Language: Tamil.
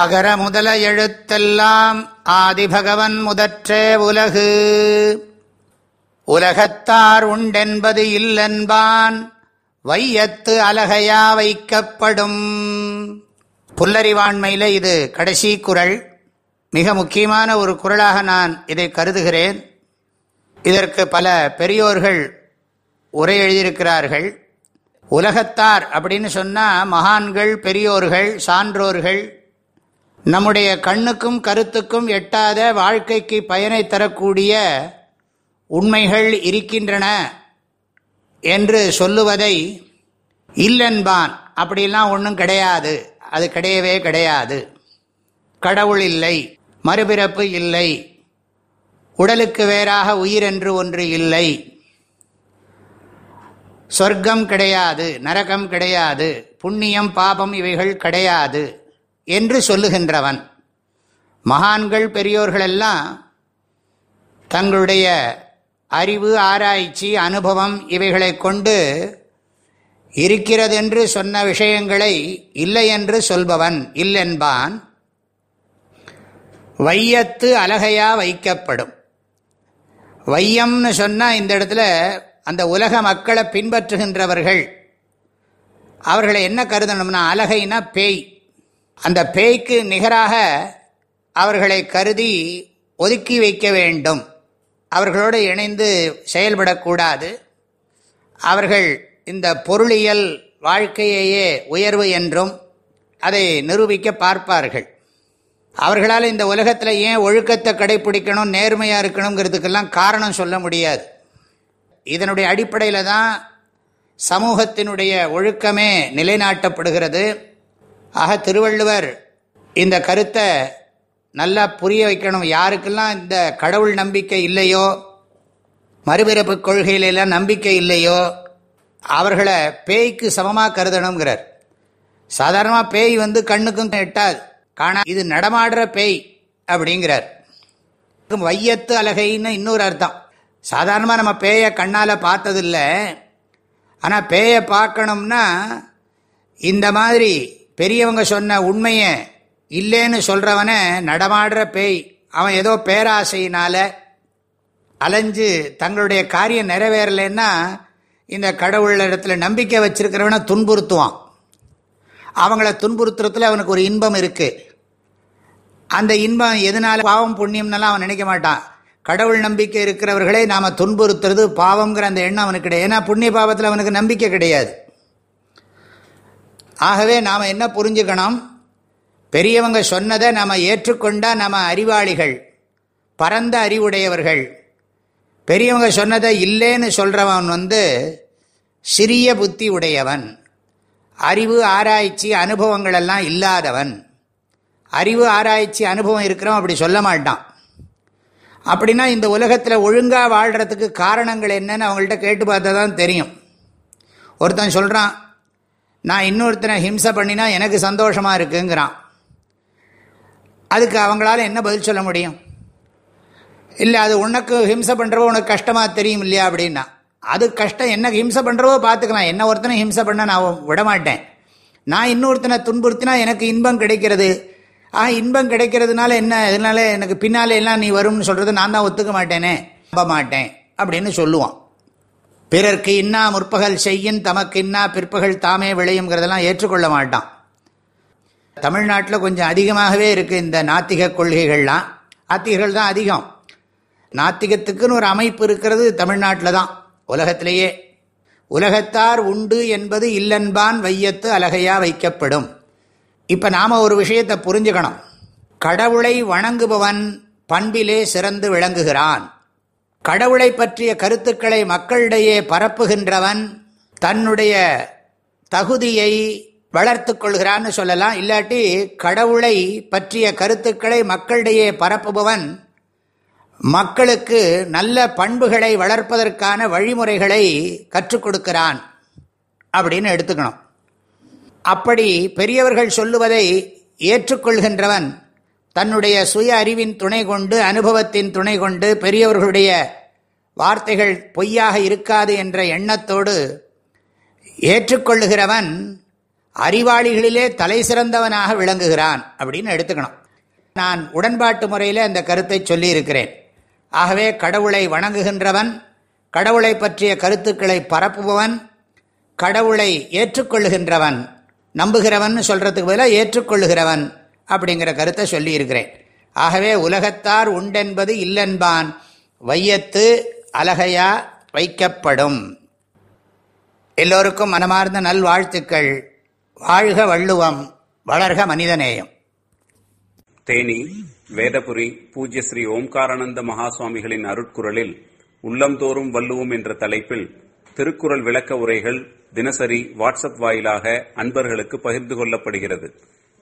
அகர முதல எழுத்தெல்லாம் ஆதிபகவன் முதற்றே உலகு. உலகத்தார் உண்டென்பது இல்லென்பான் வையத்து அலகையா வைக்கப்படும். புல்லறிவாண்மையில் இது கடைசி குரல். மிக முக்கியமான ஒரு குரலாக நான் இதை கருதுகிறேன். இதற்கு பல பெரியோர்கள் உரை எழுதியிருக்கிறார்கள். உலகத்தார் அப்படின்னு சொன்னால் மகான்கள் பெரியோர்கள் சான்றோர்கள் நம்முடைய கண்ணுக்கும் கருத்துக்கும் எட்டாத வாழ்க்கைக்கு பயனை தரக்கூடிய உண்மைகள் இருக்கின்றன என்று சொல்லுவதை இல்லென்பான். அப்படிலாம் ஒன்றும் கிடையாது. அது கிடையவே கிடையாது. கடவுள் இல்லை. மறுபிறப்பு இல்லை. உடலுக்கு வேறாக உயிர் என்று ஒன்று இல்லை. சொர்க்கம் கிடையாது. நரகம் கிடையாது. புண்ணியம் பாபம் இவைகள் கிடையாது. என்று சொல்லுகின்றவன். மகான்கள் பெரியோர்களெல்லாம் தங்களுடைய அறிவு ஆராய்ச்சி அனுபவம் இவைகளை கொண்டு இருக்கிறதென்று சொன்ன விஷயங்களை இல்லை என்று சொல்பவன் இல்லென்பான். வையத்து அலகையா வைக்கப்படும். வையம்னு சொன்னால் இந்த இடத்துல அந்த உலக மக்களை பின்பற்றுகின்றவர்கள். அவர்களை என்ன கருதணும்னா அலகைனா பேய். அந்த பேய்க்கு நிகராக அவர்களை கருதி ஒதுக்கி வைக்க வேண்டும். அவர்களோடு இணைந்து செயல்படக்கூடாது. அவர்கள் இந்த பொருளியல் வாழ்க்கையையே உயர்வு என்றும் அதை நிரூபிக்க பார்ப்பார்கள். அவர்களால் இந்த உலகத்தில் ஏன் ஒழுக்கத்தை கடைப்பிடிக்கணும் நேர்மையாக இருக்கணுங்கிறதுக்கெல்லாம் காரணம் சொல்ல முடியாது. இதனுடைய அடிப்படையில் தான் சமூகத்தினுடைய ஒழுக்கமே நிலைநாட்டப்படுகிறது. ஆக திருவள்ளுவர் இந்த கருத்தை நல்லா புரிய வைக்கணும். யாருக்கெல்லாம் இந்த கடவுள் நம்பிக்கை இல்லையோ மறுபிறப்பு கொள்கையிலெல்லாம் நம்பிக்கை இல்லையோ அவர்களை பேய்க்கு சமமாக கருதணுங்கிறார் சாதாரணமாக பேய் வந்து கண்ணுக்கும் எட்டாது. காணா இது நடமாடுற பேய் அப்படிங்கிறார். வையத்து அலகைன்னு இன்னொரு அர்த்தம். சாதாரணமாக நம்ம பேயை கண்ணால் பார்த்ததில்ல. ஆனால் பேயை பார்க்கணும்னா இந்த மாதிரி பெரியவங்க சொன்ன உண்மையை இல்லைன்னு சொல்கிறவனை நடமாடுற பேய். அவன் ஏதோ பேராசையினால் அலைஞ்சு தங்களுடைய காரியம் நிறைவேறலைன்னா இந்த கடவுள் இடத்துல நம்பிக்கை வச்சிருக்கிறவனை துன்புறுத்துவான். அவங்கள துன்புறுத்துறதுல அவனுக்கு ஒரு இன்பம் இருக்குது அந்த இன்பம் எதனால பாவம் புண்ணியம்னாலாம் அவன் நினைக்க மாட்டான். கடவுள் நம்பிக்கை இருக்கிறவர்களை நாம் துன்புறுத்துறது பாவங்கிற அந்த எண்ணம் அவனுக்கு கிடையாது ஏன்னா புண்ணிய பாவத்தில் அவனுக்கு நம்பிக்கை கிடையாது. ஆகவே நாம் என்ன புரிஞ்சுக்கணும்? பெரியவங்க சொன்னதை நம்ம ஏற்றுக்கொண்டால் நம்ம அறிவாளிகள் பரந்த அறிவுடையவர்கள். பெரியவங்க சொன்னதை இல்லைன்னு சொல்கிறவன் வந்து சிறிய புத்தி உடையவன். அறிவு ஆராய்ச்சி அனுபவங்களெல்லாம் இல்லாதவன். அறிவு ஆராய்ச்சி அனுபவம் இருக்கிறவன் அப்படி சொல்ல மாட்டான். அப்படின்னா இந்த உலகத்தில் ஒழுங்காக வாழ்கிறதுக்கு காரணங்கள் என்னன்னு அவங்கள்ட்ட கேட்டு பார்த்தா தான் தெரியும். ஒருத்தன் சொல்கிறான் நான் இன்னொருத்தனை ஹிம்சை பண்ணினா எனக்கு சந்தோஷமாக இருக்குங்கிறான். அதுக்கு அவங்களால என்ன பதில் சொல்ல முடியும்? இல்லை அது உனக்கு ஹிம்சை பண்ணுறவோ உனக்கு கஷ்டமாக தெரியும் இல்லையா அப்படின்னா. அது கஷ்டம் என்ன ஹிம்சை பண்ணுறவோ பார்த்துக்கலாம் என்ன ஒருத்தனை ஹிம்சை பண்ண நான் விடமாட்டேன். நான் இன்னொருத்தனை துன்புறுத்தினா எனக்கு இன்பம் கிடைக்கிறது. ஆ இன்பம் கிடைக்கிறதுனால என்ன? இதனால எனக்கு பின்னாலே எல்லாம் நீ வரும்னு சொல்கிறது நான் தான் ஒத்துக்க மாட்டேனே. நம்ப மாட்டேன் அப்படின்னு சொல்லுவான். பிறர்க்கு இன்னா முற்பகல் செய்யின் தமக்கு இன்னா பிற்பகல் தாமே விளையுங்கிறதெல்லாம் ஏற்றுக்கொள்ள மாட்டான். தமிழ்நாட்டில் கொஞ்சம் அதிகமாகவே இருக்குது இந்த நாத்திக கொள்கைகள்லாம். ஆத்திகர்கள் தான் அதிகம். நாத்திகத்துக்குன்னு ஒரு அமைப்பு இருக்கிறது தமிழ்நாட்டில் தான் உலகத்திலேயே. உலகத்தார் உண்டு என்பது இல்லன்பான் வையத்து அழகையா வைக்கப்படும். இப்போ நாம் ஒரு விஷயத்தை புரிஞ்சுக்கணும். கடவுளை வணங்குபவன் பண்பிலே சிறந்து விளங்குகிறான். கடவுளை பற்றிய கருத்துக்களை மக்களிடையே பரப்புகின்றவன் தன்னுடைய தகுதியை வளர்த்து கொள்கிறான்னு சொல்லலாம். இல்லாட்டி கடவுளை பற்றிய கருத்துக்களை மக்களிடையே பரப்புபவன் மக்களுக்கு நல்ல பண்புகளை வளர்ப்பதற்கான வழிமுறைகளை கற்றுக் கொடுக்கிறான் அப்படின்னு எடுத்துக்கணும். அப்படி பெரியவர்கள் சொல்லுவதை ஏற்றுக்கொள்கின்றவன் தன்னுடைய சுய அறிவின் துணை கொண்டு அனுபவத்தின் துணை கொண்டு பெரியவர்களுடைய வார்த்தைகள் பொய்யாக இருக்காது என்ற எண்ணத்தோடு ஏற்றுக்கொள்ளுகிறவன் அறிவாளிகளிலே தலை சிறந்தவனாக விளங்குகிறான் அப்படின்னு எடுத்துக்கணும். நான் உடன்பாட்டு முறையில் அந்த கருத்தை சொல்லியிருக்கிறேன். ஆகவே கடவுளை வணங்குகின்றவன் கடவுளை பற்றிய கருத்துக்களை பரப்புபவன் கடவுளை ஏற்றுக்கொள்ளுகின்றவன் நம்புகிறவன் சொல்றதுக்கு பதிலாக ஏற்றுக்கொள்ளுகிறவன் அப்படிங்கிற கருத்தை சொல்லியிருக்கிறேன். ஆகவே உலகத்தார் உண்டென்பது இல்லென்பான். வையத்து அலகையா வைக்கப்படும். எல்லோருக்கும் மனமார்ந்த நல்வாழ்த்துக்கள். வாழ்க வள்ளுவம் வளர்க மனிதநேயம். தேனி வேதபுரி பூஜ்ய ஸ்ரீ ஓம்காரானந்த மகாசுவாமிகளின் அருட்குரலில் உள்ளம்தோறும் வள்ளுவோம் என்ற தலைப்பில் திருக்குறள் விளக்க உரைகள் தினசரி வாட்ஸ்அப் வாயிலாக அன்பர்களுக்கு பகிர்ந்து கொள்ளப்படுகிறது.